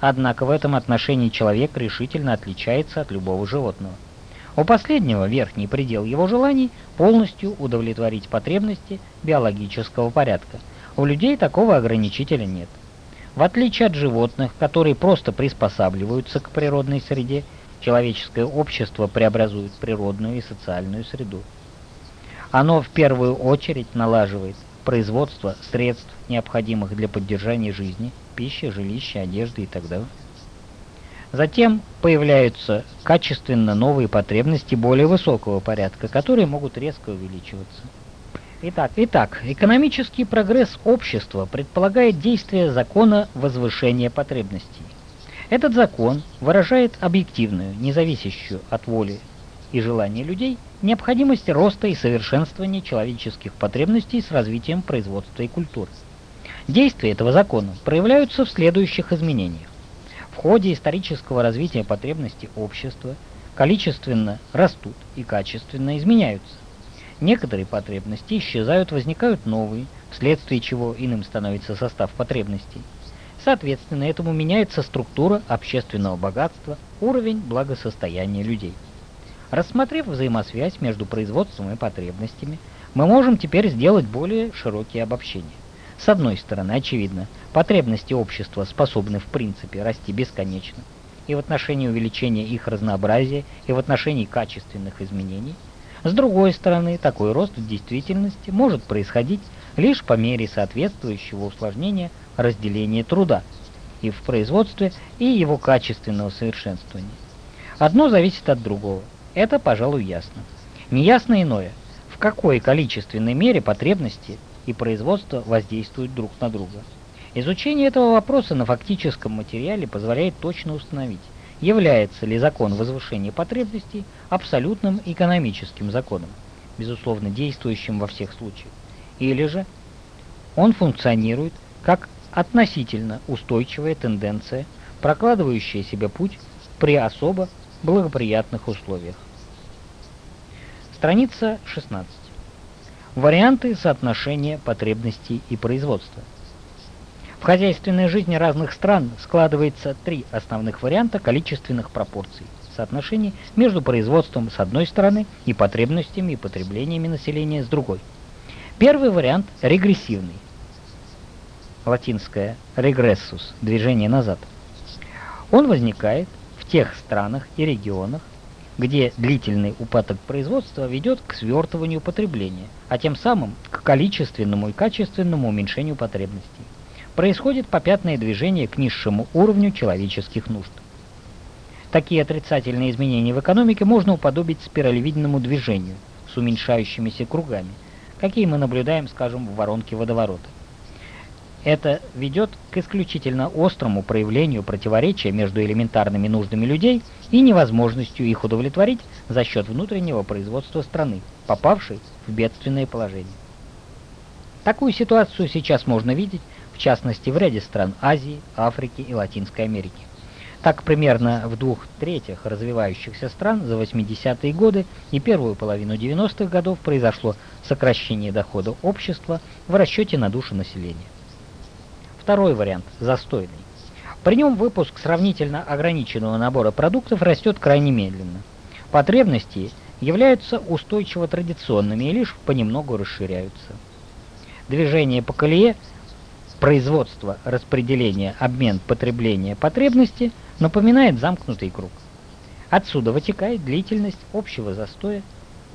Однако в этом отношении человек решительно отличается от любого животного. У последнего верхний предел его желаний полностью удовлетворить потребности биологического порядка. У людей такого ограничителя нет. В отличие от животных, которые просто приспосабливаются к природной среде, человеческое общество преобразует природную и социальную среду. Оно в первую очередь налаживает производство средств, необходимых для поддержания жизни – пища, жилище, одежда и так далее. Затем появляются качественно новые потребности более высокого порядка, которые могут резко увеличиваться. Итак, итак, экономический прогресс общества предполагает действие закона возвышения потребностей. Этот закон выражает объективную, независящую от воли и желания людей, необходимость роста и совершенствования человеческих потребностей с развитием производства и культуры. Действия этого закона проявляются в следующих изменениях. В ходе исторического развития потребностей общества количественно растут и качественно изменяются. Некоторые потребности исчезают, возникают новые, вследствие чего иным становится состав потребностей. Соответственно, этому меняется структура общественного богатства, уровень благосостояния людей. Рассмотрев взаимосвязь между производством и потребностями, мы можем теперь сделать более широкие обобщения. С одной стороны, очевидно, потребности общества способны в принципе расти бесконечно, и в отношении увеличения их разнообразия, и в отношении качественных изменений. С другой стороны, такой рост в действительности может происходить лишь по мере соответствующего усложнения разделения труда и в производстве, и его качественного совершенствования. Одно зависит от другого. Это, пожалуй, ясно. Неясно иное, в какой количественной мере потребности и производство воздействуют друг на друга. Изучение этого вопроса на фактическом материале позволяет точно установить, является ли закон возвышения потребностей абсолютным экономическим законом, безусловно действующим во всех случаях, или же он функционирует как относительно устойчивая тенденция, прокладывающая себе путь при особо благоприятных условиях. Страница 16. Варианты соотношения потребностей и производства. В хозяйственной жизни разных стран складывается три основных варианта количественных пропорций соотношений между производством с одной стороны и потребностями и потреблениями населения с другой. Первый вариант регрессивный. Латинское регрессус – движение назад. Он возникает в тех странах и регионах, где длительный упадок производства ведет к свертыванию потребления, а тем самым к количественному и качественному уменьшению потребностей. Происходит попятное движение к низшему уровню человеческих нужд. Такие отрицательные изменения в экономике можно уподобить спиралевидному движению с уменьшающимися кругами, какие мы наблюдаем, скажем, в воронке водоворота. Это ведет к исключительно острому проявлению противоречия между элементарными нуждами людей и невозможностью их удовлетворить за счет внутреннего производства страны, попавшей в бедственное положение. Такую ситуацию сейчас можно видеть, в частности, в ряде стран Азии, Африки и Латинской Америки. Так, примерно в двух третях развивающихся стран за 80-е годы и первую половину 90-х годов произошло сокращение дохода общества в расчете на душу населения. Второй вариант – застойный. При нем выпуск сравнительно ограниченного набора продуктов растет крайне медленно. Потребности являются устойчиво традиционными и лишь понемногу расширяются. Движение по колее, производство, распределение, обмен, потребление, потребности напоминает замкнутый круг. Отсюда вытекает длительность общего застоя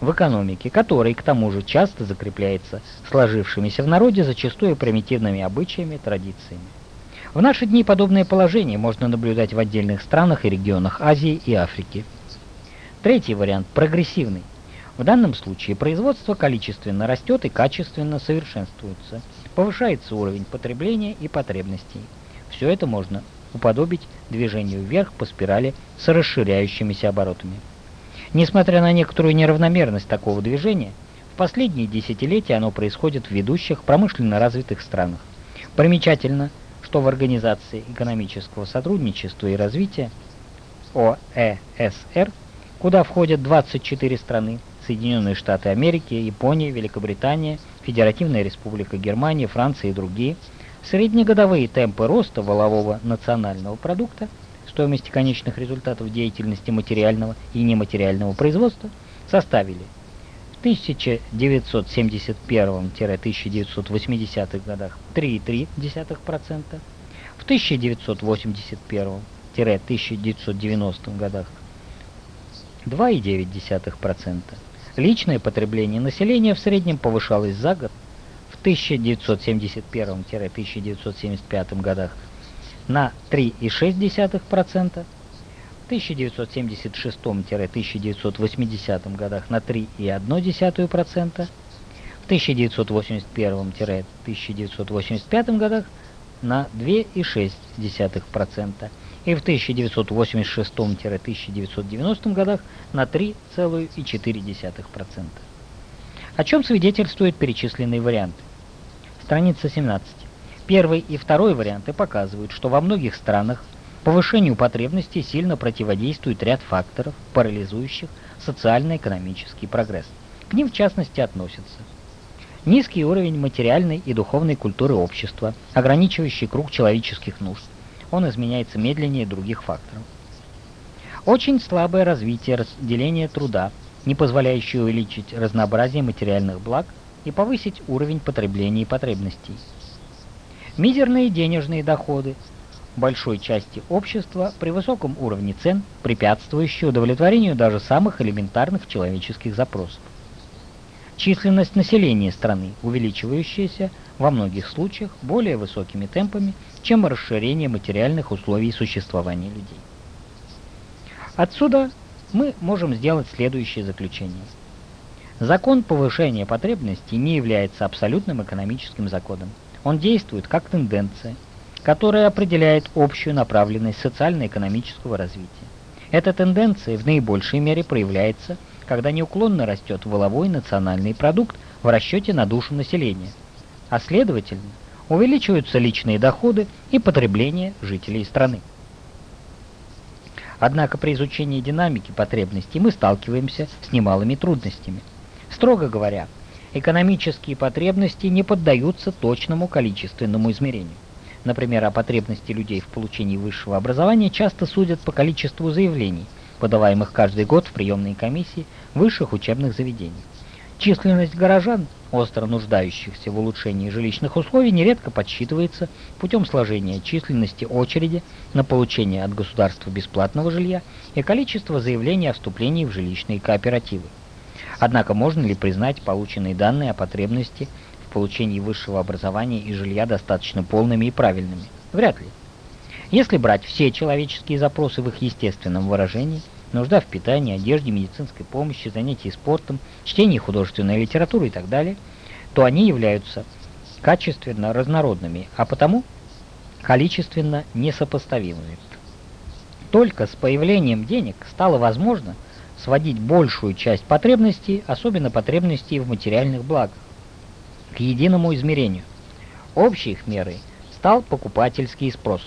в экономике, который к тому же часто закрепляется сложившимися в народе зачастую примитивными обычаями, традициями. В наши дни подобное положение можно наблюдать в отдельных странах и регионах Азии и Африки. Третий вариант – прогрессивный. В данном случае производство количественно растет и качественно совершенствуется, повышается уровень потребления и потребностей. Все это можно уподобить движению вверх по спирали с расширяющимися оборотами. Несмотря на некоторую неравномерность такого движения, в последние десятилетия оно происходит в ведущих промышленно развитых странах. Примечательно, что в Организации экономического сотрудничества и развития ОЭСР, куда входят 24 страны, Соединенные Штаты Америки, Япония, Великобритания, Федеративная Республика Германия, Франция и другие, среднегодовые темпы роста валового национального продукта – стоимости конечных результатов деятельности материального и нематериального производства составили в 1971-1980 годах 3,3%, в 1981-1990 годах 2,9%. Личное потребление населения в среднем повышалось за год в 1971-1975 годах на 3,6%, в 1976-1980 годах на 3,1%, в в 1981-1985 годах на 2,6% и в 1986-1990 годах на 3,4%. О чем свидетельствуют перечисленные варианты? Страница 17. Первый и второй варианты показывают, что во многих странах повышению потребностей сильно противодействует ряд факторов, парализующих социально-экономический прогресс. К ним в частности относятся низкий уровень материальной и духовной культуры общества, ограничивающий круг человеческих нужд, он изменяется медленнее других факторов. Очень слабое развитие разделения труда, не позволяющее увеличить разнообразие материальных благ и повысить уровень потребления и потребностей. Мизерные денежные доходы большой части общества при высоком уровне цен, препятствующие удовлетворению даже самых элементарных человеческих запросов. Численность населения страны, увеличивающаяся во многих случаях более высокими темпами, чем расширение материальных условий существования людей. Отсюда мы можем сделать следующее заключение. Закон повышения потребностей не является абсолютным экономическим законом. Он действует как тенденция, которая определяет общую направленность социально-экономического развития. Эта тенденция в наибольшей мере проявляется, когда неуклонно растет воловой национальный продукт в расчете на душу населения, а следовательно, увеличиваются личные доходы и потребление жителей страны. Однако при изучении динамики потребностей мы сталкиваемся с немалыми трудностями. Строго говоря, экономические потребности не поддаются точному количественному измерению. Например, о потребности людей в получении высшего образования часто судят по количеству заявлений, подаваемых каждый год в приемные комиссии высших учебных заведений. Численность горожан, остро нуждающихся в улучшении жилищных условий, нередко подсчитывается путем сложения численности очереди на получение от государства бесплатного жилья и количества заявлений о вступлении в жилищные кооперативы. Однако можно ли признать полученные данные о потребности в получении высшего образования и жилья достаточно полными и правильными? Вряд ли. Если брать все человеческие запросы в их естественном выражении – нужда в питании, одежде, медицинской помощи, занятии спортом, чтении художественной литературы и так далее, то они являются качественно разнородными, а потому количественно несопоставимыми. Только с появлением денег стало возможно сводить большую часть потребностей, особенно потребностей в материальных благах, к единому измерению. Общей их мерой стал покупательский спрос,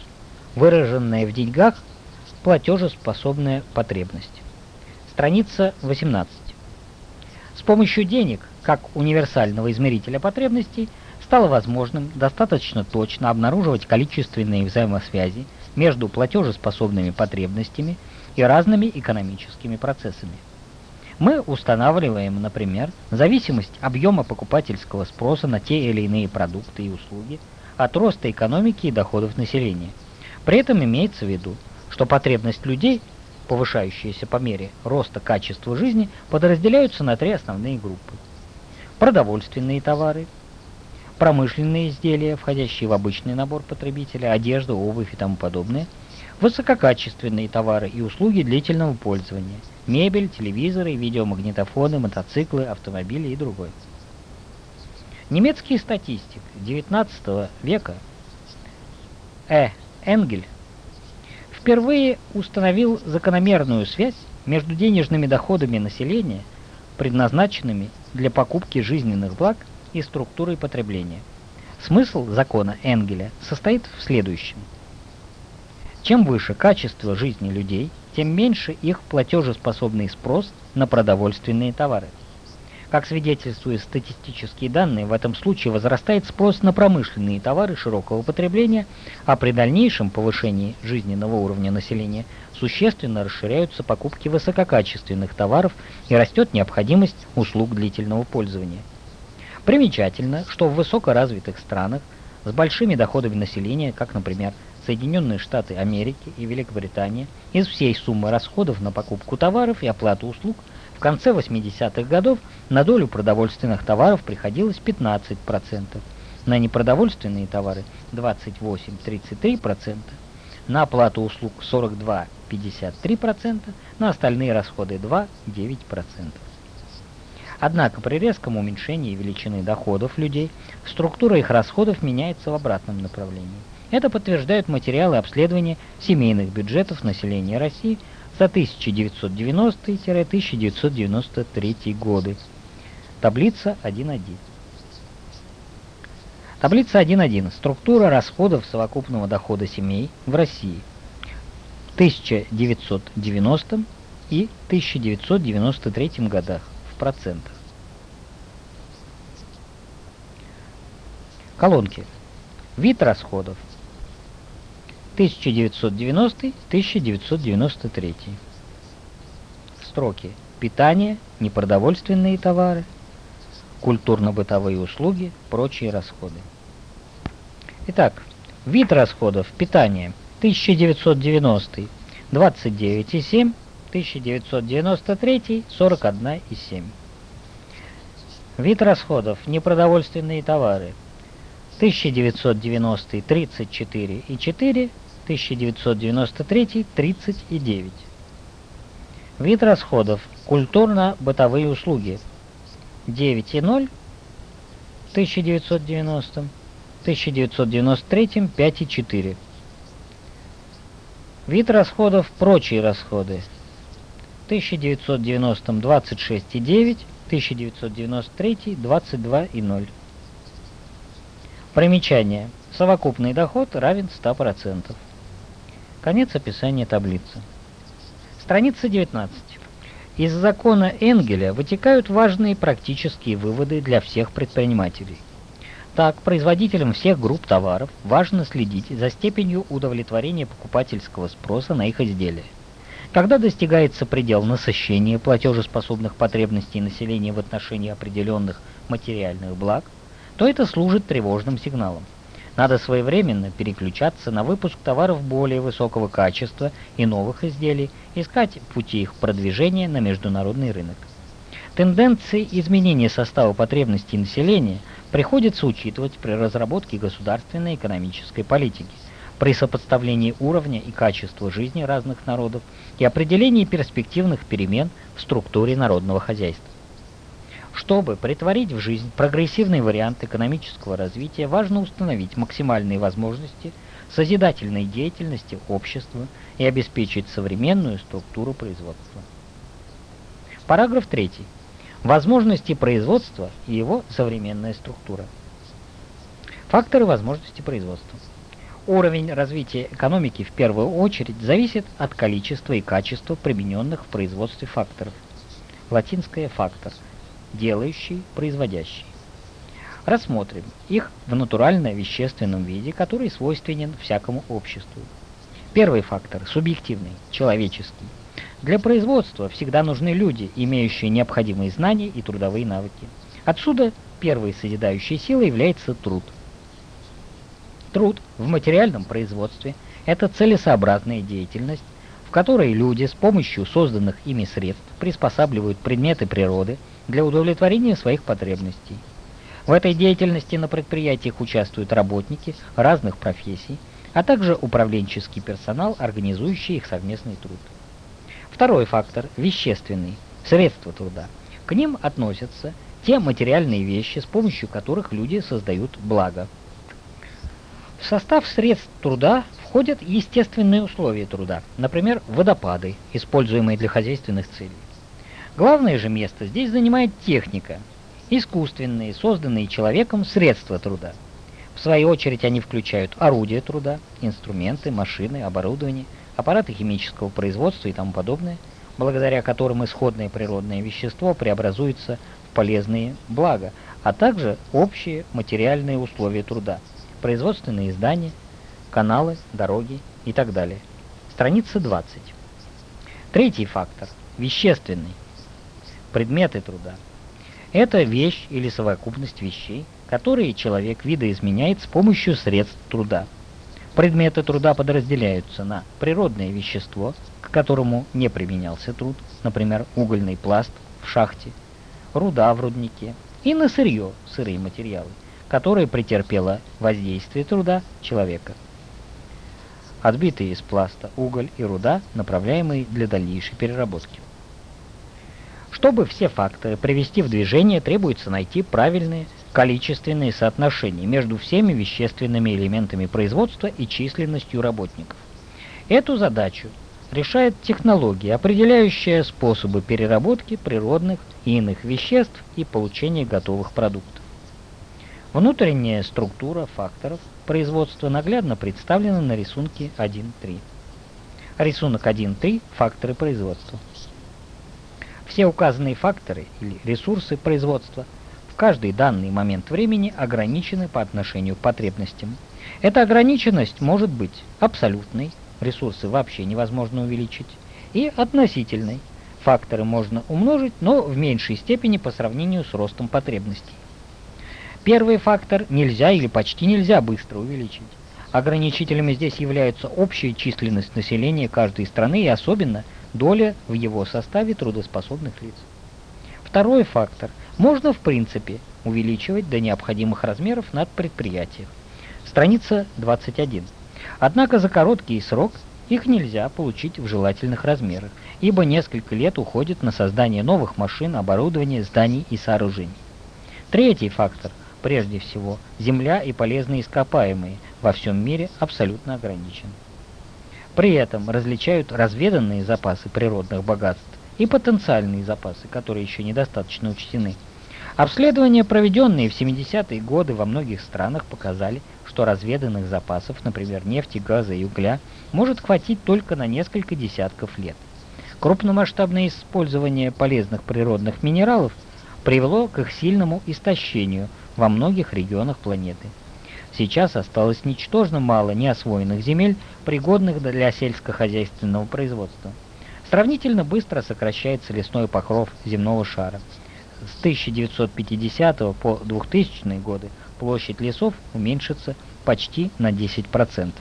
выраженный в деньгах платежеспособная потребность. Страница 18. С помощью денег, как универсального измерителя потребностей, стало возможным достаточно точно обнаруживать количественные взаимосвязи между платежеспособными потребностями и разными экономическими процессами. Мы устанавливаем, например, зависимость объема покупательского спроса на те или иные продукты и услуги от роста экономики и доходов населения. При этом имеется в виду, что потребность людей, повышающаяся по мере роста качества жизни, подразделяются на три основные группы. Продовольственные товары, промышленные изделия, входящие в обычный набор потребителя, одежда, обувь и тому подобное, высококачественные товары и услуги длительного пользования, мебель, телевизоры, видеомагнитофоны, мотоциклы, автомобили и другое. Немецкий статистик XIX века Э. Энгель впервые установил закономерную связь между денежными доходами населения, предназначенными для покупки жизненных благ и структурой потребления. Смысл закона Энгеля состоит в следующем. Чем выше качество жизни людей, тем меньше их платежеспособный спрос на продовольственные товары – как свидетельствуют статистические данные, в этом случае возрастает спрос на промышленные товары широкого потребления, а при дальнейшем повышении жизненного уровня населения существенно расширяются покупки высококачественных товаров и растет необходимость услуг длительного пользования. Примечательно, что в высокоразвитых странах с большими доходами населения, как, например, Соединенные Штаты Америки и Великобритания, из всей суммы расходов на покупку товаров и оплату услуг – в конце 80-х годов на долю продовольственных товаров приходилось 15%, на непродовольственные товары 28-33%, на оплату услуг 42-53%, на остальные расходы 2-9%. Однако при резком уменьшении величины доходов людей структура их расходов меняется в обратном направлении. Это подтверждают материалы обследования семейных бюджетов населения России за 1990-1993 годы. Таблица 1.1. Таблица 1.1. Структура расходов совокупного дохода семей в России в 1990 и 1993 годах в процентах. Колонки. Вид расходов 1990-1993. Строки. Питание, непродовольственные товары, культурно-бытовые услуги, прочие расходы. Итак, вид расходов питания 1990 29,7, 1993 41,7. Вид расходов непродовольственные товары 1990 34,4, 1993 30,9. Вид расходов. Культурно-бытовые услуги. 9,0 1990, 1993 5,4. Вид расходов. Прочие расходы. 1990 26,9, 1993 22,0. Примечание. Совокупный доход равен 100%. Конец описания таблицы. Страница 19. Из закона Энгеля вытекают важные практические выводы для всех предпринимателей. Так, производителям всех групп товаров важно следить за степенью удовлетворения покупательского спроса на их изделия. Когда достигается предел насыщения платежеспособных потребностей населения в отношении определенных материальных благ, то это служит тревожным сигналом. Надо своевременно переключаться на выпуск товаров более высокого качества и новых изделий, искать пути их продвижения на международный рынок. Тенденции изменения состава потребностей населения приходится учитывать при разработке государственной экономической политики, при сопоставлении уровня и качества жизни разных народов и определении перспективных перемен в структуре народного хозяйства. Чтобы притворить в жизнь прогрессивный вариант экономического развития, важно установить максимальные возможности созидательной деятельности общества и обеспечить современную структуру производства. Параграф 3. Возможности производства и его современная структура. Факторы возможности производства. Уровень развития экономики в первую очередь зависит от количества и качества примененных в производстве факторов. Латинское «фактор» делающий, производящий. Рассмотрим их в натурально-вещественном виде, который свойственен всякому обществу. Первый фактор – субъективный, человеческий. Для производства всегда нужны люди, имеющие необходимые знания и трудовые навыки. Отсюда первой созидающей силой является труд. Труд в материальном производстве – это целесообразная деятельность, в которой люди с помощью созданных ими средств приспосабливают предметы природы – для удовлетворения своих потребностей. В этой деятельности на предприятиях участвуют работники разных профессий, а также управленческий персонал, организующий их совместный труд. Второй фактор – вещественный, средства труда. К ним относятся те материальные вещи, с помощью которых люди создают благо. В состав средств труда входят естественные условия труда, например, водопады, используемые для хозяйственных целей. Главное же место здесь занимает техника, искусственные, созданные человеком средства труда. В свою очередь они включают орудия труда, инструменты, машины, оборудование, аппараты химического производства и тому подобное, благодаря которым исходное природное вещество преобразуется в полезные блага, а также общие материальные условия труда, производственные здания, каналы, дороги и так далее. Страница 20. Третий фактор – вещественный предметы труда. Это вещь или совокупность вещей, которые человек видоизменяет с помощью средств труда. Предметы труда подразделяются на природное вещество, к которому не применялся труд, например, угольный пласт в шахте, руда в руднике, и на сырье, сырые материалы, которые претерпело воздействие труда человека. Отбитые из пласта уголь и руда, направляемые для дальнейшей переработки. Чтобы все факторы привести в движение, требуется найти правильные количественные соотношения между всеми вещественными элементами производства и численностью работников. Эту задачу решает технология, определяющая способы переработки природных и иных веществ и получения готовых продуктов. Внутренняя структура факторов производства наглядно представлена на рисунке 1.3. Рисунок 1.3 – факторы производства. Все указанные факторы или ресурсы производства в каждый данный момент времени ограничены по отношению к потребностям. Эта ограниченность может быть абсолютной, ресурсы вообще невозможно увеличить, и относительной. Факторы можно умножить, но в меньшей степени по сравнению с ростом потребностей. Первый фактор нельзя или почти нельзя быстро увеличить. Ограничителями здесь являются общая численность населения каждой страны и особенно доля в его составе трудоспособных лиц. Второй фактор можно в принципе увеличивать до необходимых размеров над предприятием. Страница 21. Однако за короткий срок их нельзя получить в желательных размерах, ибо несколько лет уходит на создание новых машин, оборудования, зданий и сооружений. Третий фактор, прежде всего, земля и полезные ископаемые во всем мире абсолютно ограничен. При этом различают разведанные запасы природных богатств и потенциальные запасы, которые еще недостаточно учтены. Обследования, проведенные в 70-е годы во многих странах, показали, что разведанных запасов, например, нефти, газа и угля, может хватить только на несколько десятков лет. Крупномасштабное использование полезных природных минералов привело к их сильному истощению во многих регионах планеты. Сейчас осталось ничтожно мало неосвоенных земель, пригодных для сельскохозяйственного производства. Сравнительно быстро сокращается лесной покров земного шара. С 1950 по 2000 годы площадь лесов уменьшится почти на 10%.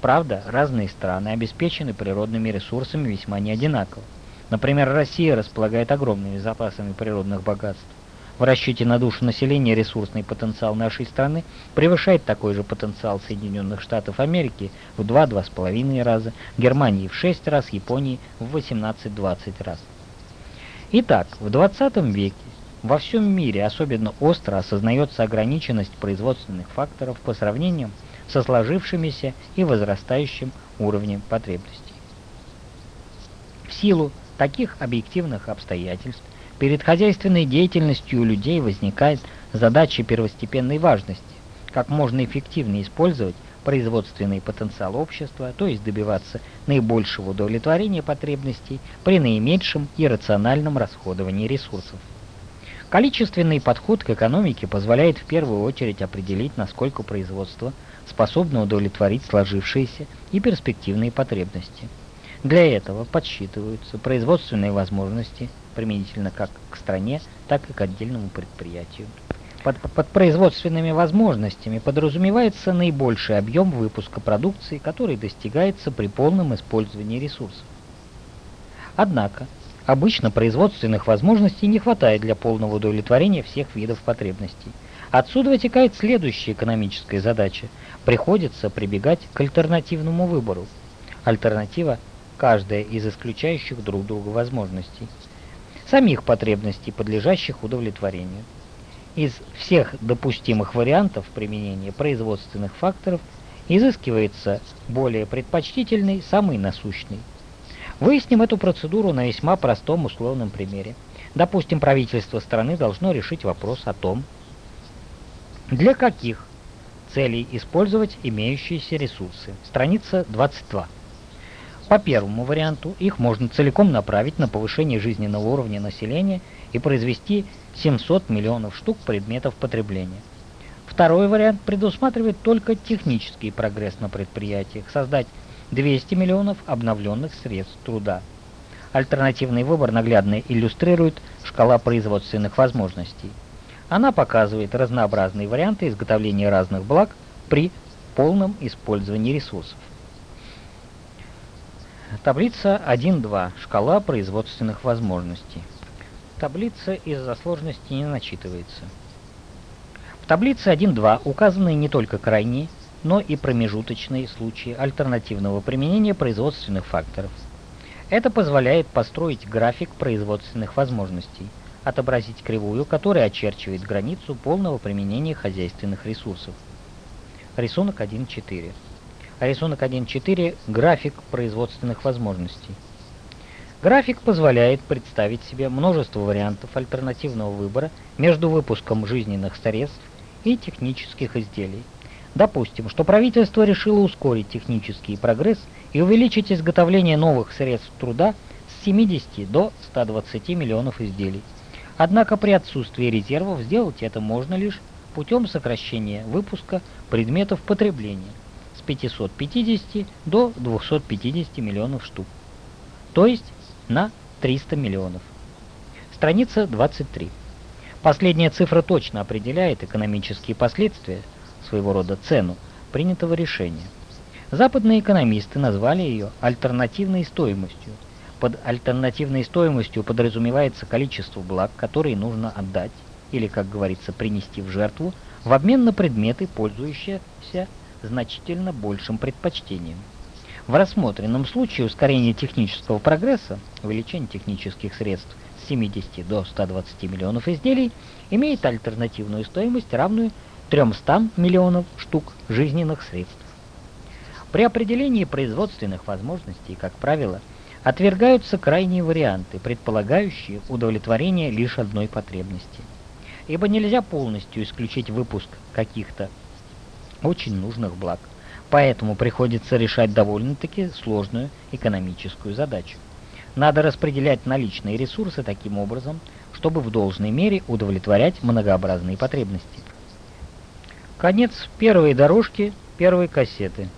Правда, разные страны обеспечены природными ресурсами весьма неодинаково. Например, Россия располагает огромными запасами природных богатств. В расчете на душу населения ресурсный потенциал нашей страны превышает такой же потенциал Соединенных Штатов Америки в 2-2,5 раза, Германии в 6 раз, Японии в 18-20 раз. Итак, в 20 веке во всем мире особенно остро осознается ограниченность производственных факторов по сравнению со сложившимися и возрастающим уровнем потребностей. В силу таких объективных обстоятельств Перед хозяйственной деятельностью у людей возникает задача первостепенной важности – как можно эффективнее использовать производственный потенциал общества, то есть добиваться наибольшего удовлетворения потребностей при наименьшем и рациональном расходовании ресурсов. Количественный подход к экономике позволяет в первую очередь определить, насколько производство способно удовлетворить сложившиеся и перспективные потребности. Для этого подсчитываются производственные возможности – применительно как к стране, так и к отдельному предприятию. Под, под производственными возможностями подразумевается наибольший объем выпуска продукции, который достигается при полном использовании ресурсов. Однако, обычно производственных возможностей не хватает для полного удовлетворения всех видов потребностей. Отсюда вытекает следующая экономическая задача. Приходится прибегать к альтернативному выбору. Альтернатива – каждая из исключающих друг друга возможностей – самих потребностей, подлежащих удовлетворению. Из всех допустимых вариантов применения производственных факторов изыскивается более предпочтительный, самый насущный. Выясним эту процедуру на весьма простом условном примере. Допустим, правительство страны должно решить вопрос о том, для каких целей использовать имеющиеся ресурсы. Страница 22. По первому варианту их можно целиком направить на повышение жизненного уровня населения и произвести 700 миллионов штук предметов потребления. Второй вариант предусматривает только технический прогресс на предприятиях, создать 200 миллионов обновленных средств труда. Альтернативный выбор наглядно иллюстрирует шкала производственных возможностей. Она показывает разнообразные варианты изготовления разных благ при полном использовании ресурсов. Таблица 1.2. Шкала производственных возможностей. Таблица из-за сложности не начитывается. В таблице 1.2 указаны не только крайние, но и промежуточные случаи альтернативного применения производственных факторов. Это позволяет построить график производственных возможностей, отобразить кривую, которая очерчивает границу полного применения хозяйственных ресурсов. Рисунок 1.4. Рисунок 1.4 – график производственных возможностей. График позволяет представить себе множество вариантов альтернативного выбора между выпуском жизненных средств и технических изделий. Допустим, что правительство решило ускорить технический прогресс и увеличить изготовление новых средств труда с 70 до 120 миллионов изделий. Однако при отсутствии резервов сделать это можно лишь путем сокращения выпуска предметов потребления с 550 до 250 миллионов штук. То есть на 300 миллионов. Страница 23. Последняя цифра точно определяет экономические последствия, своего рода цену, принятого решения. Западные экономисты назвали ее альтернативной стоимостью. Под альтернативной стоимостью подразумевается количество благ, которые нужно отдать, или, как говорится, принести в жертву, в обмен на предметы, пользующиеся значительно большим предпочтением. В рассмотренном случае ускорение технического прогресса, увеличение технических средств с 70 до 120 миллионов изделий, имеет альтернативную стоимость, равную 300 миллионов штук жизненных средств. При определении производственных возможностей, как правило, отвергаются крайние варианты, предполагающие удовлетворение лишь одной потребности. Ибо нельзя полностью исключить выпуск каких-то очень нужных благ. Поэтому приходится решать довольно-таки сложную экономическую задачу. Надо распределять наличные ресурсы таким образом, чтобы в должной мере удовлетворять многообразные потребности. Конец первой дорожки первой кассеты.